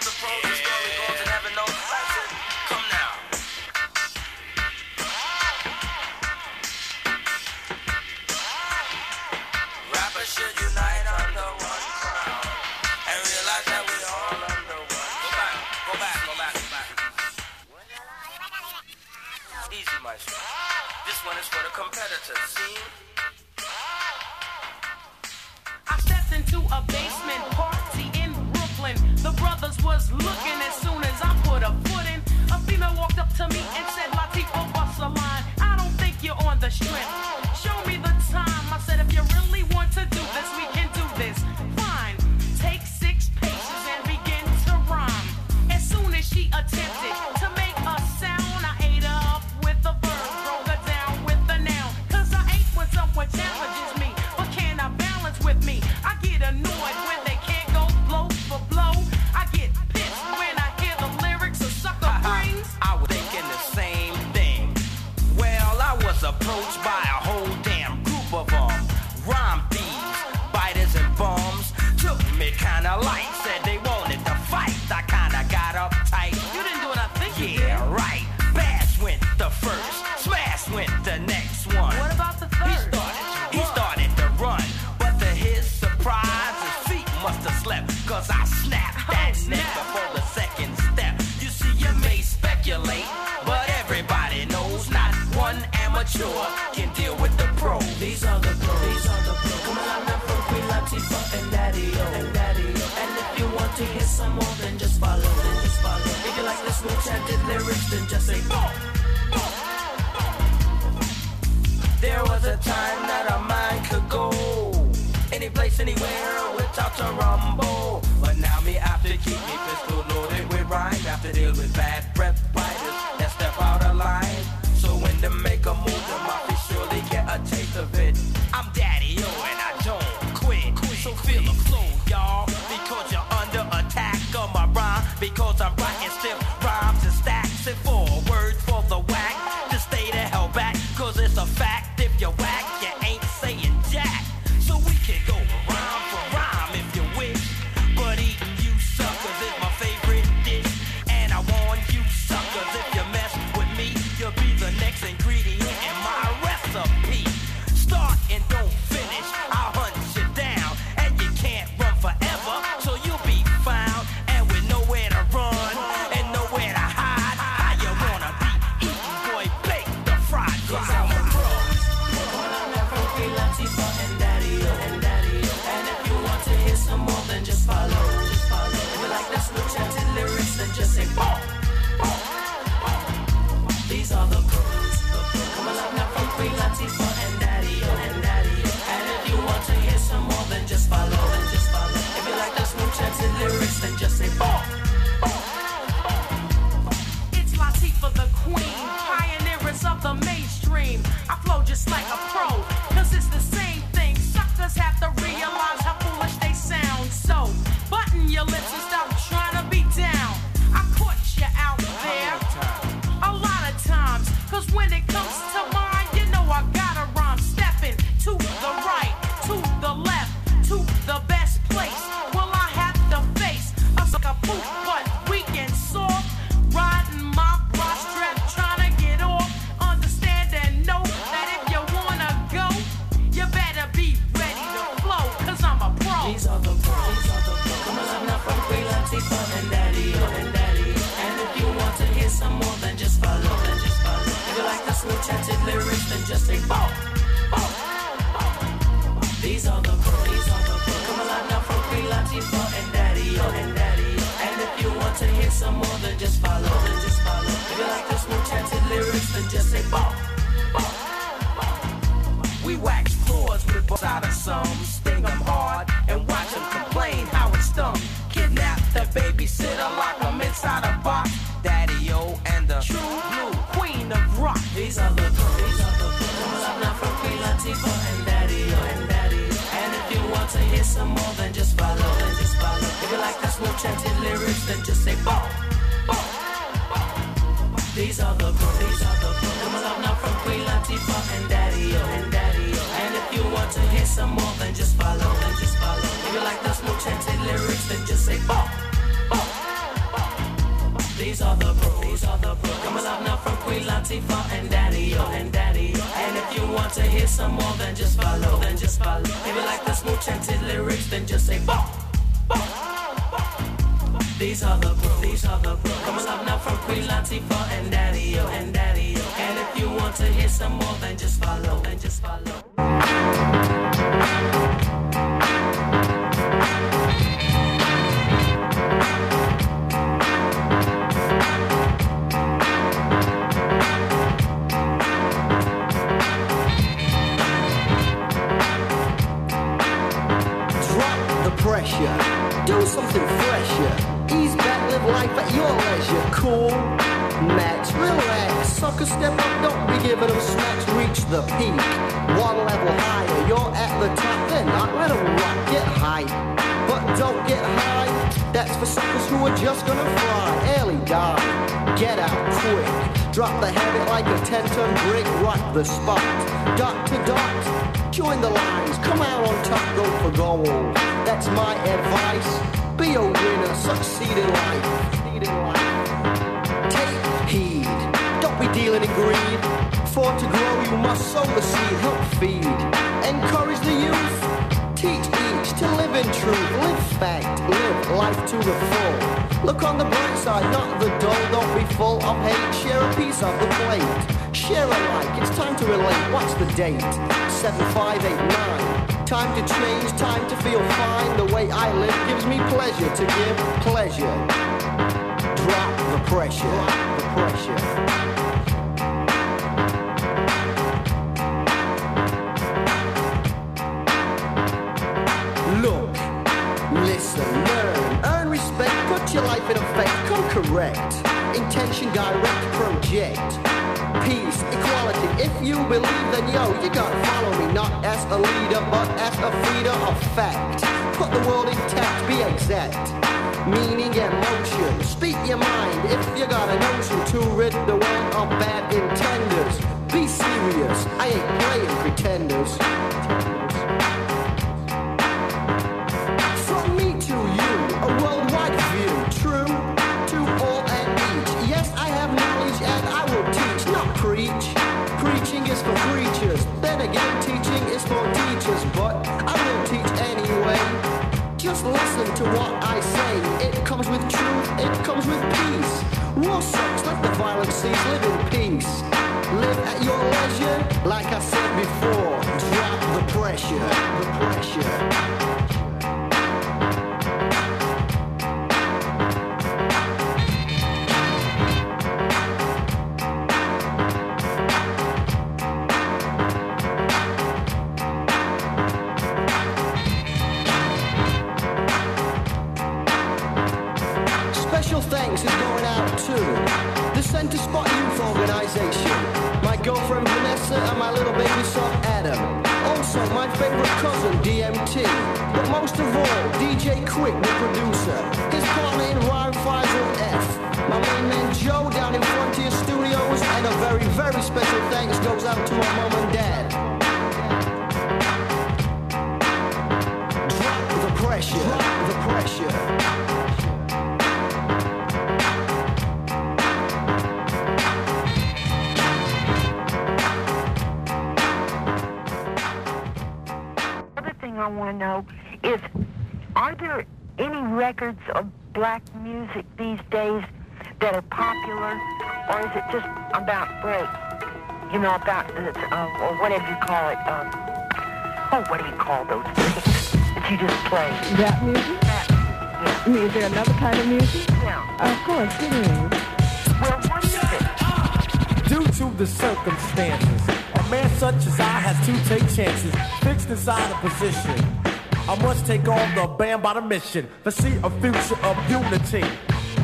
on the road. more chanted lyrics then just say ball, ball, ball. These are the pros. these are the bros. Them love now from Queen Latifah and Daddy O, and Daddy O. And if you want to hear some more, then just follow, then just follow. If you like those more chanted lyrics, then just say ball, ball, ball. These are the pros. these are the bros. Come alive now from Queen Latifah and Daddy O, and Daddy O. And if you want to hear some more, then just follow, then just follow. If you like the smooth chanted lyrics, then just say ball. These are the pros. These are the pros. Come alive now from Queen Latifah and Daddy O and Daddy O. And if you want to hear some more, then just follow. Then just follow. pressure. Do something fresher. Life at your leisure. Cool, max, relax. Sucker, step up, don't be giving them smacks. Reach the peak, one level higher. You're at the top, then not let them rock. Get high, but don't get high. That's for suckers who are just gonna fly. Early die, get out quick. Drop the habit like a 10 ton brick, rock the spot. Dot to dot, join the lines, come out on top, go for gold. That's my advice. Be a winner, succeed in life. Take heed, don't be dealing in greed. For to grow, you must sow the seed, help feed, encourage the youth. Teach each to live in truth, live fact, live life to the full. Look on the bright side, not the dull. Don't be full of hate. Share a piece of the plate. Share alike. It's time to relate. What's the date? 7589. Time to change, time to feel fine. The way I live gives me pleasure to give pleasure. Drop the pressure, the pressure. Look, listen, learn, earn respect, put your life in effect, come correct. Intention, direct, project. Peace, equality. If you believe, then yo, you gotta follow me, not as a leader, but as a feeder of fact. Put the world intact, be exact. Meaning and motion. Speak your mind if you got a notion to rid the world of bad intenders. Be serious, I ain't playing pretenders. To what I say. It comes with truth, it comes with peace. War sucks, let the violence cease, live in peace. Live at your leisure, like I said before. Drop the pressure, the pressure. My little baby son Adam. Also, my favorite cousin DMT, but most of all, DJ Quick, the producer, his partner in Rhyme Faisal F, my main man Joe down in Frontier Studios, and a very, very special thanks goes out to my mom and dad. Drop the pressure, drop the pressure. Know is, are there any records of black music these days that are popular, or is it just about break? You know, about uh, or whatever you call it. Um, oh, what do you call those things that you just play? Rap music? That, yeah, I mean, is there another kind of music? yeah. Of course, it is. Well, what is it? Due to the circumstances, a man such as I has to take chances, fixed inside a position. I must take on the band by the mission, to see a future of unity.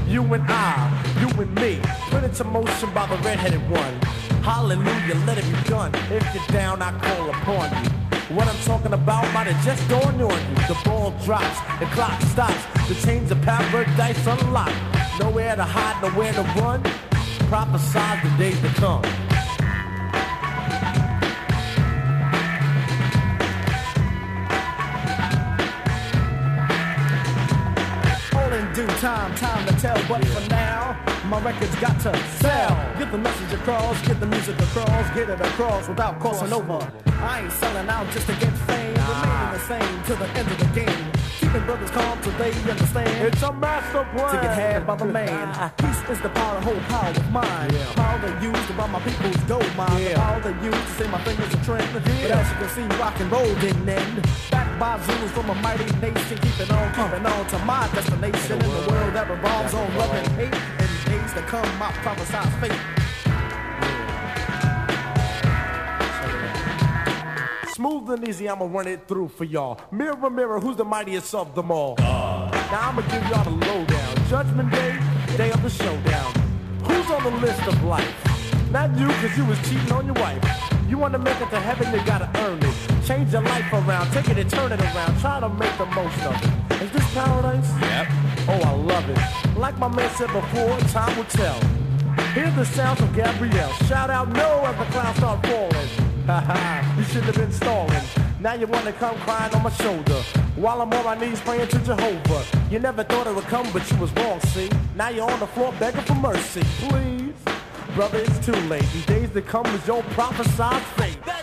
You and I, you and me, put into motion by the redheaded one. Hallelujah, let it be done. If you're down, I call upon you. What I'm talking about might have just dawned on you. The ball drops, the clock stops, the chains of paradise unlock. Nowhere to hide, nowhere to run. Prophesize the days to come. Time, time to tell. But for now, my record's got to sell. Get the message across, get the music across, get it across without crossing over. I ain't selling out just to get fame, remaining the same till the end of the game. Brothers calm till they understand. It's a master plan. To get had by the man. Peace is the power to hold power of mine. Yeah. Power they use to buy my people's gold mine. Yeah. The power they use to say my fingers are trend. But as you can see, rock and roll didn't end. Backed by Zulus from a mighty nation. Keeping on, keeping on to my destination. In the world that revolves on love and hate. In days to come, my prophesied fate. Smooth and easy, I'ma run it through for y'all. Mirror, mirror, who's the mightiest of them all? Now I'ma give y'all the lowdown. Judgment Day, day of the showdown. Who's on the list of life? Not you, cause you was cheating on your wife. You wanna make it to heaven, you gotta earn it. Change your life around, take it and turn it around. Try to make the most of it. Is this paradise? Yep. Oh, I love it. Like my man said before, time will tell. Hear the sounds of Gabrielle. Shout out no as the clouds start falling. You should have been stalling. Now you wanna come crying on my shoulder. While I'm on my knees praying to Jehovah. You never thought it would come, but you was wrong, see? Now you're on the floor begging for mercy. Please. Brother, it's too late. These days to come is your prophesied fate.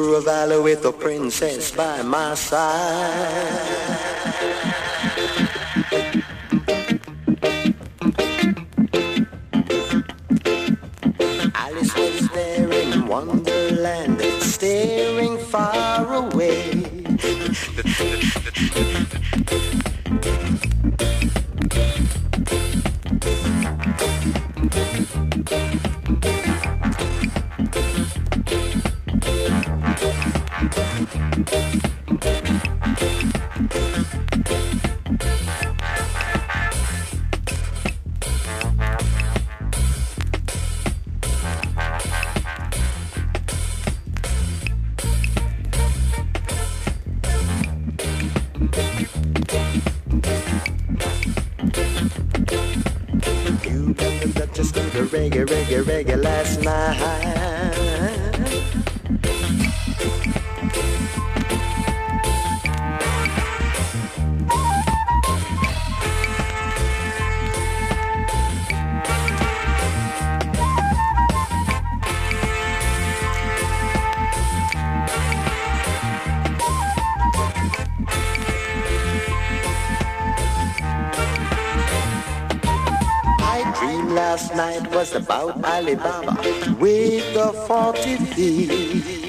Through a valley with a princess by my side. about Alibaba with the 40 feet.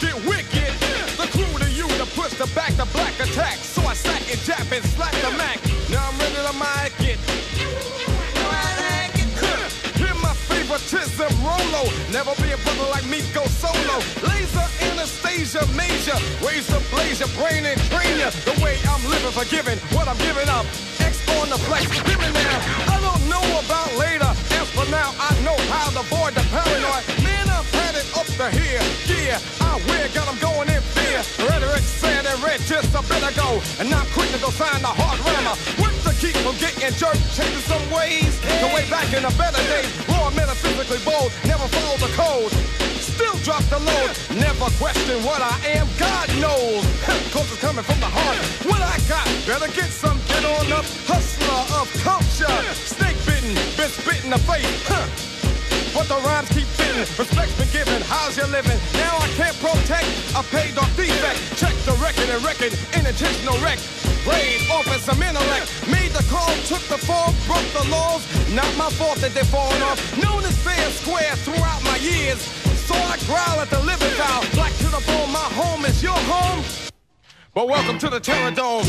Get wicked. The crew to you to push the back the black attack. So I sack and jab and slap the Mac. Now I'm ready to mic it. Hear my favoritism, Rolo. Never be a brother like me, go solo. Laser, Anastasia, major. Ways to blaze your brain and train you. The way I'm living, forgiving what I'm giving up. X on the flex, living now. I don't know about later. As for now, I know how to avoid the paranoid. To here. Yeah, I wear, got 'em going in fear. Rhetoric said and red, just a better go. And not quick to go find the hard rammer. What to keep from getting jerked, changing some ways. The way back in the better days. Raw, metaphysically bold, never follow the code. Still drop the load, never question what I am, God knows. Cause it's coming from the heart. What I got, better get some, get on up. Hustler of culture, snake bitten, been spit in the face. Huh. But the rhymes keep fitting, respect's been given, how's you living? Now I can't protect a paid off defect. Check the record and record, intentional wreck. Played off as some intellect, made the call, took the fall, broke the laws. Not my fault that they're falling off. Known as fair and square throughout my years. So I growl at the living foul. Black to the bone, my home is your home. But welcome to the Terror Dome.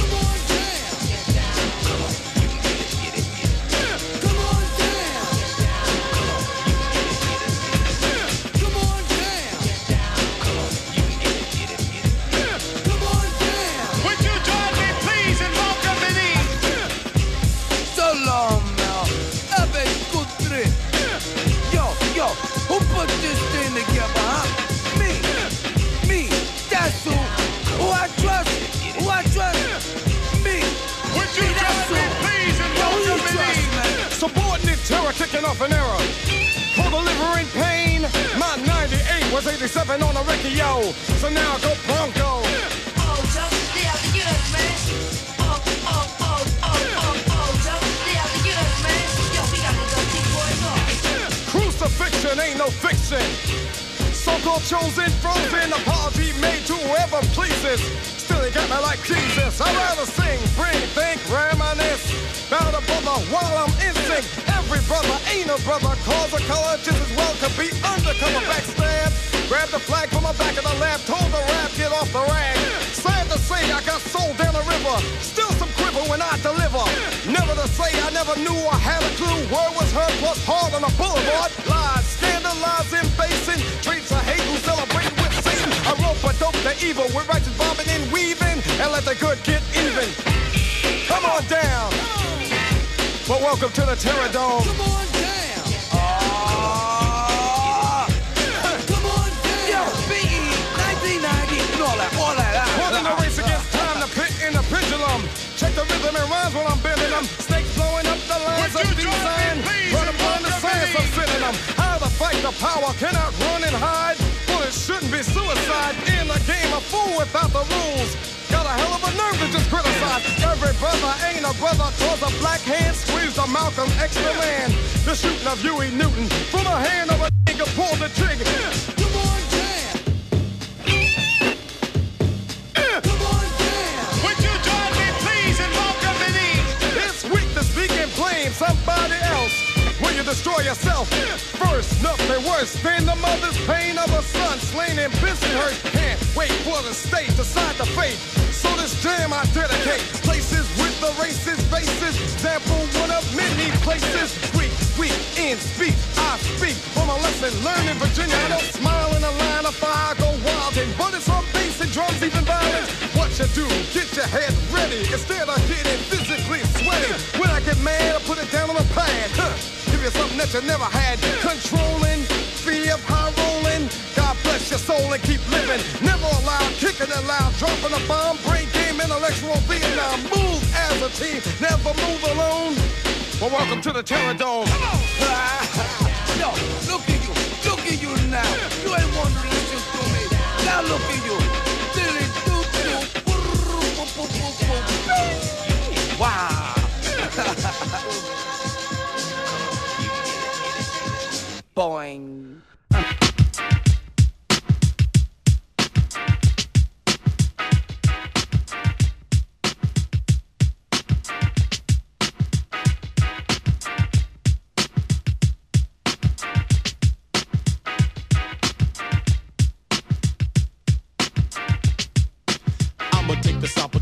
Terror kicking off an era. For delivering pain. My 98 was 87 on a Ricky, yo. So now go Bronco. Crucifixion ain't no fiction. So-called chosen, frozen, apology made to whoever pleases. Still ain't got me like Jesus. I'd rather sing, bring, think, reminisce. About a brother while I'm in sync. Every brother ain't a brother. Cause a color just as well could be undercover backstab. Grab the flag from the back of the lab. Told the rap, get off the rag. Sad to say, I got sold down the river. Still some quiver when I deliver. Never to say I never knew I had a clue. Word was heard plus hard on the boulevard. Lies, scandalizing, basing. Streets of hate who celebrate with Satan. I rope a dope the evil with righteous bombing and weaving. And let the good get even. Come on down. But welcome to the Terror Dome. Come on down. Ah. Come on down. Yo, BE, 1990, and all that, all that. Running the race against time, the pit and the pendulum. Check the rhythm and rhymes when I'm bending them. Snakes blowing up the lines of Would design. Run upon the science sending them. How to fight the power, cannot run and hide. It shouldn't be suicide. In the game, a fool without the rules. Got a hell of a nerve to just criticize. Every brother ain't a brother, cause a black hand squeezed a Malcolm X the man. The shooting of Huey Newton from the hand of a nigga pulled the trigger. Come on down. Come on down. Would you join me, please, in welcoming This week to speak and blame somebody else. You destroy yourself? First, nothing worse than the mother's pain of a son slain in Bensonhurst. Can't wait for the state to sign the fate. So this jam I dedicate. Places with the racist faces. Example one of many places. Weak, weak in speech. I speak from a lesson learned in Virginia. I don't smile in a line of fire. Go wild and bullets on bass and drums, even violence. What you do? Get your head ready instead of getting physically sweaty. When I get mad, I put it down on the pad. Huh. Give you something that you never had. Controlling, fear of high rolling. God bless your soul and keep living. Never allowed, kicking it loud, dropping a bomb, brain game, intellectual Vietnam. Move as a team, never move alone. Well, welcome to the Terror Dome. Yo, look at you. Look at you now. You ain't want to listen to me. Now look at you. Dilly Boing.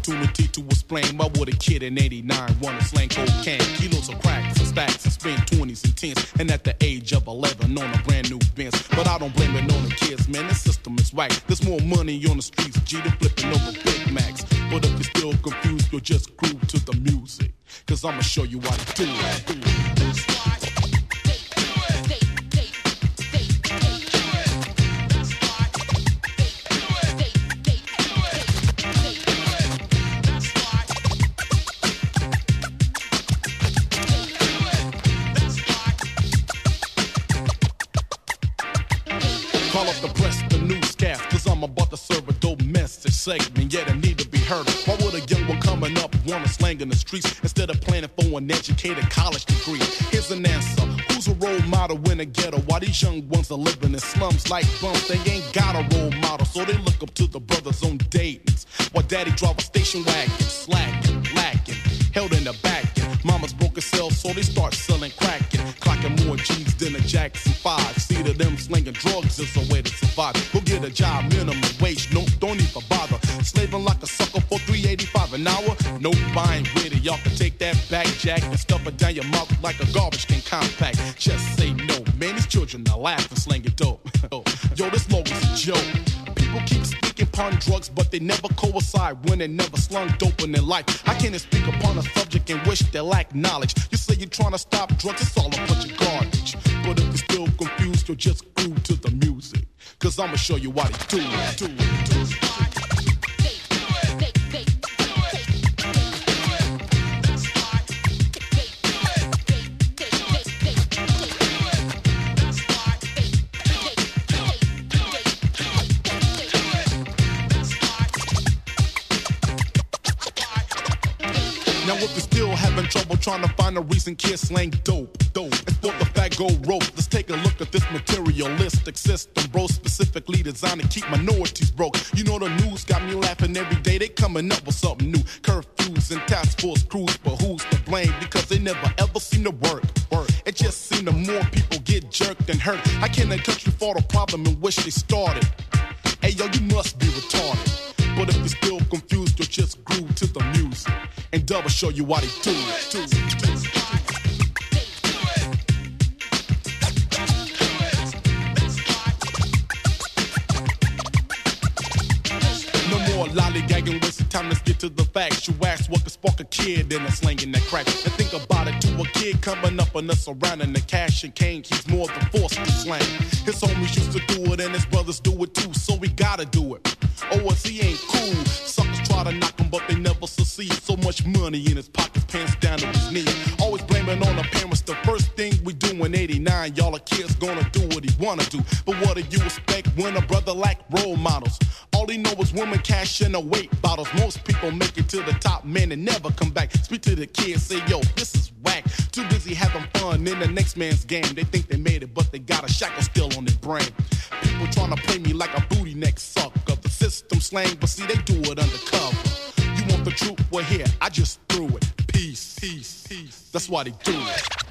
opportunity to explain why would a kid in 89 wanna slang cocaine, kilos of crack, and spend 20s and 10s. And at the age of 11 on a brand new Benz. But I don't blame it on the kids, man. The system is whack. There's more money on the streets, G than flipping over Big Macs. But if you're still confused, you'll just groove to the music. Cause I'ma show you what to do. Call up the press, the newscast, cause I'm about to serve a dope message segment, yet it need to be heard. Why would a young one coming up wanna slang in the streets instead of planning for an educated college degree? Here's an answer. Who's a role model in a ghetto? Why these young ones are living in slums like bums? They ain't got a role model, so they look up to the brothers on Dayton's. While daddy drive a station wagon, slacking, lacking, held in the back. Mama's broken cell, so they start selling cracking, clocking more G's than a Jackson 5. See to them slinging drugs is a way to survive. Go get a job, minimum wage, no, don't even bother. Slaving like a sucker for 385 an hour. No buying it, y'all can take that back jack and stuff it down your mouth like a garbage can compact. Just say no, man, these children are laughing, slinging dope. Yo, this logo's a joke. Upon drugs, but they never coincide when they never slung dope in their life. I can they speak upon a subject and wish they lack knowledge? You say you're trying to stop drugs, it's all a bunch of garbage. But if you're still confused, you'll just groove to the music. Cause I'ma show you what he do. do, do. Now if you're still having trouble trying to find a reason kids slang dope, dope, it's for the fat go rope. Let's take a look at this materialistic system, bro, specifically designed to keep minorities broke. You know the news got me laughing every day. They coming up with something new, curfews and task force crews, but who's to blame? Because they never ever seem to work. It just seems the more people get jerked and hurt. How can't a country fall a problem in which they started? Hey yo, you must be retarded. But if you're still confused, you'll just groove to the music. And double show you what he do. do, do. No lollygagging, wasting time. Let's get to the facts. You ask what could spark a kid in a slanging that crack. And think about it to a kid coming up on us surrounding the cash and cane. He's more than forced to slang. His homies used to do it and his brothers do it too. So we gotta do it. Oh, he ain't cool. Suckers try to knock him, but they never succeed. So much money in his pockets, pants down to his knees. Always blaming on the parents. The first thing we do in 89, y'all are kids gonna do what he wanna do. But what do you expect when a brother lack role models? All he know is women cash in the weight bottles. Most people make it to the top, man, and never come back. Speak to the kids, say, yo, this is whack. Too busy having fun in the next man's game. They think they made it, but they got a shackle still on their brain. People trying to play me like a booty neck sucker. The system slang, but see, they do it undercover. You want the truth? Well, here, I just threw it. Peace, peace, peace. That's why they do it.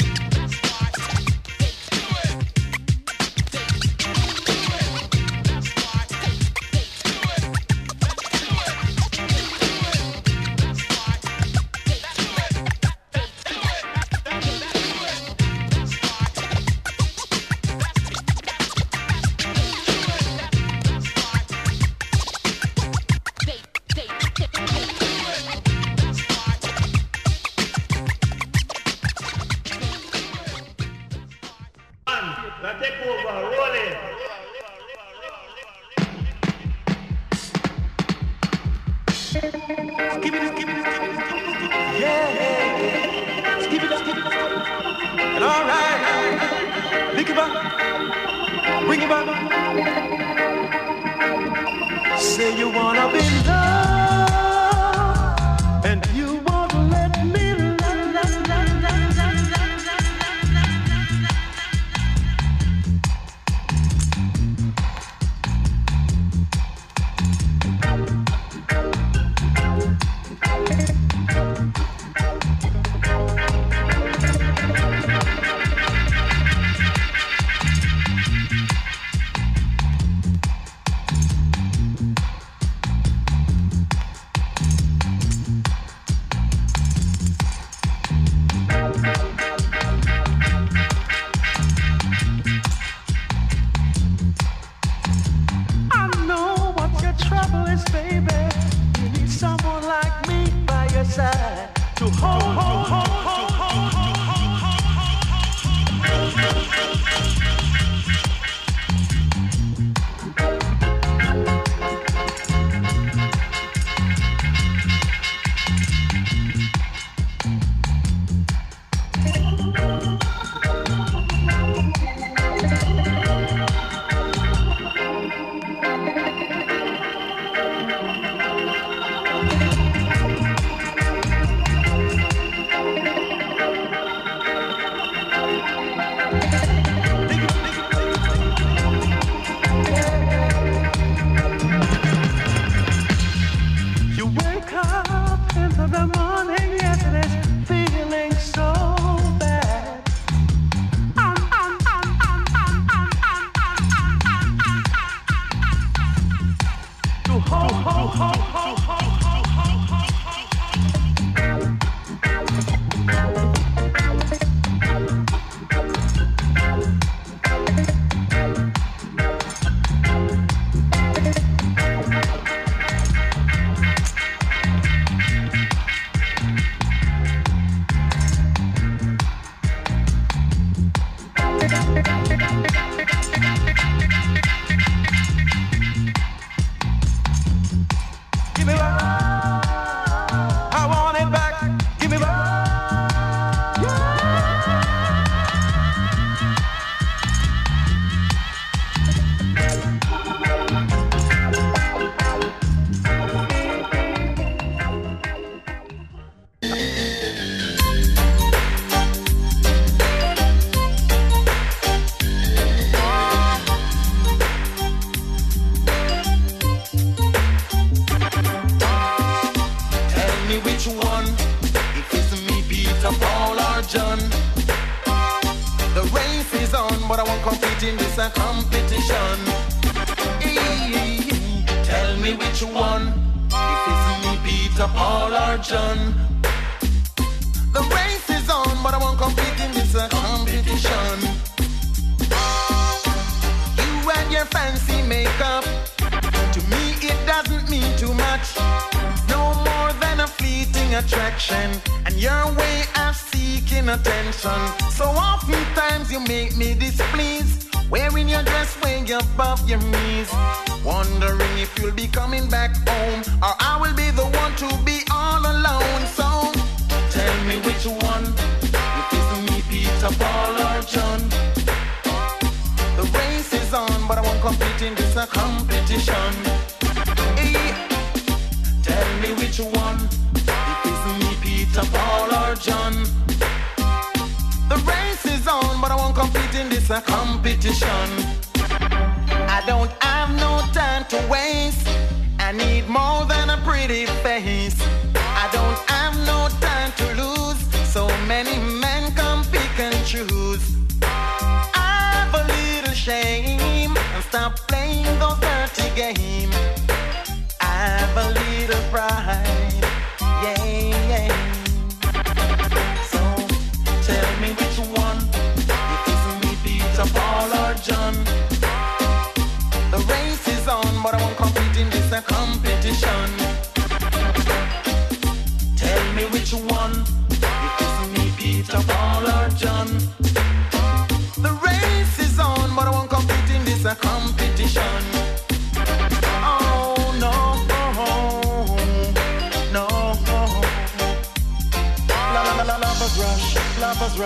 please. Wearing your dress way above your knees. Wondering if you'll be coming back home. Or I will be the one to be all alone. So tell me which one. If it's me, Peter, Paul, or John. The race is on, but I won't compete in this competition. Hey, tell me which one. If it's me, Peter, Paul, or John. it's a competition. I don't have no time to waste. I need more than a pretty face. I don't have no time to lose. So many men come pick and choose. I have a little shame and stop playing those dirty games.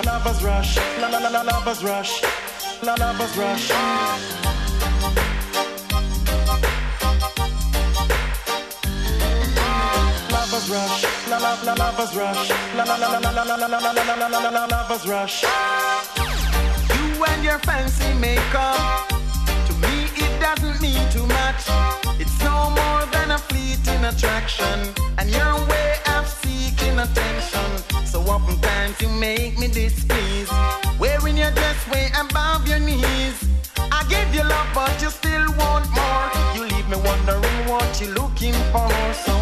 lovers rush, la la la la lovers rush, la lovers rush. Lovers rush, la la la lovers rush, la la la la la la la la la la la la la lovers rush. You and your fancy makeup, to me it doesn't mean too much. It's no more than a fleeting attraction, and your way paying attention. So oftentimes you make me displeased. Wearing your dress way above your knees. I gave you love, but you still want more. You leave me wondering what you're looking for. So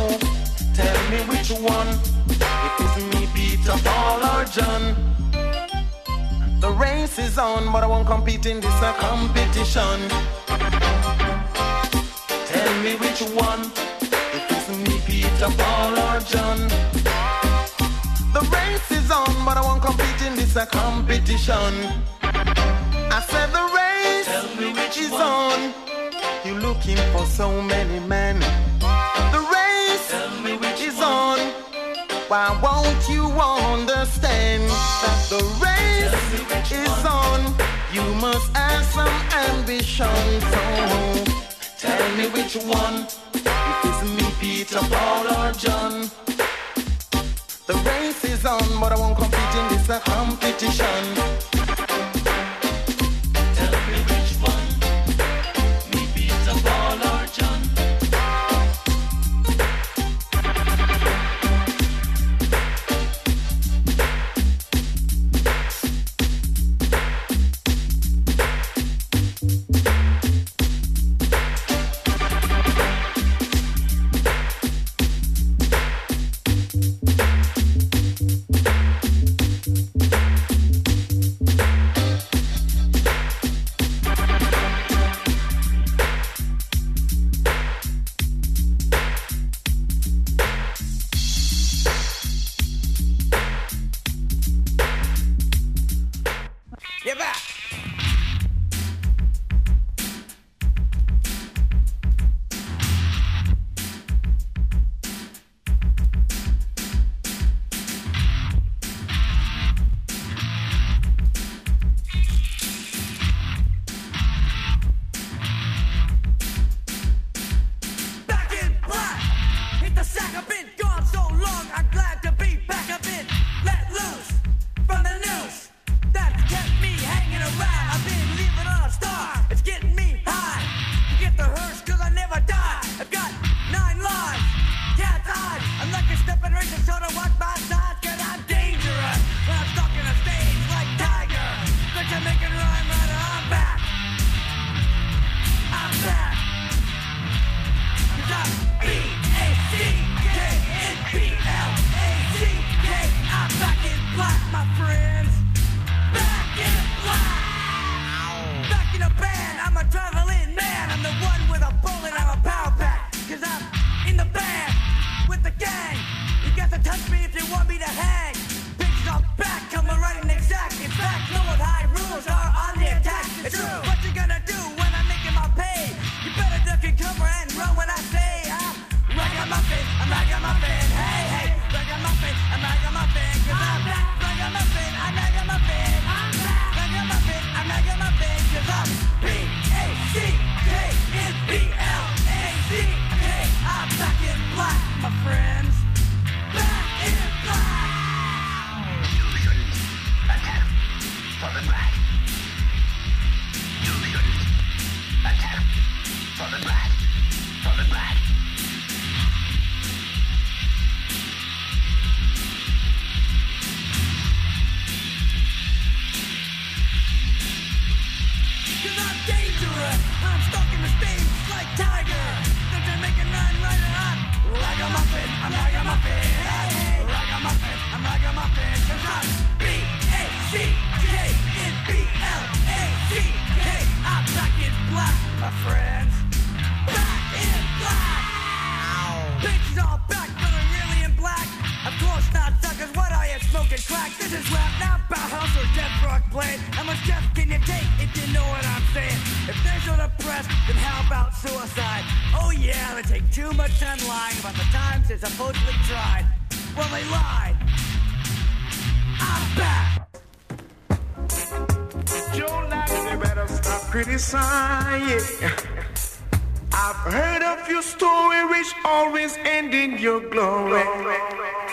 tell me which one. It is me, Peter, Paul, or John. The race is on, but I won't compete in this uh, competition. Tell me which one. Paul or John. The race is on, but I won't compete in this a competition. I said the race is one. on. You're looking for so many men. The race is one. on. Why won't you understand that the race is one. on? You must have some ambition. So tell me which one. If it's me, Peter, Paul, or John. The race is on, but I won't compete in this competition. I'm like a stepping razor, so I'm ragamuffin. Cause I'm B-A-C-K-N-B-L-A-C-K. I'm back in black, my friends. Back in black. Bitches all back, but I'm really in black. Of course not, suckers. What are you smoking crack? This is rap, not Bauhaus or Death Rock Blade. How much death can you take if you know what I'm saying? If they're so depressed, then how about suicide? Oh yeah, they take too much time lying about the times they supposedly tried. Well, they lied. I'm back. Joe Lax, you better stop criticizing. I've heard of your story which always end in your glory. One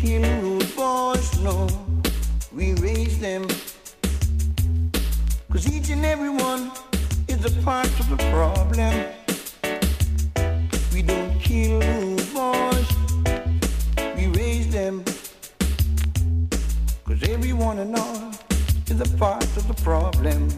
him rude boys, no, we raise them. Cause each and every one is a part of the problem. We don't kill rude boys, we raise them. Cause everyone and all is a part of the problem.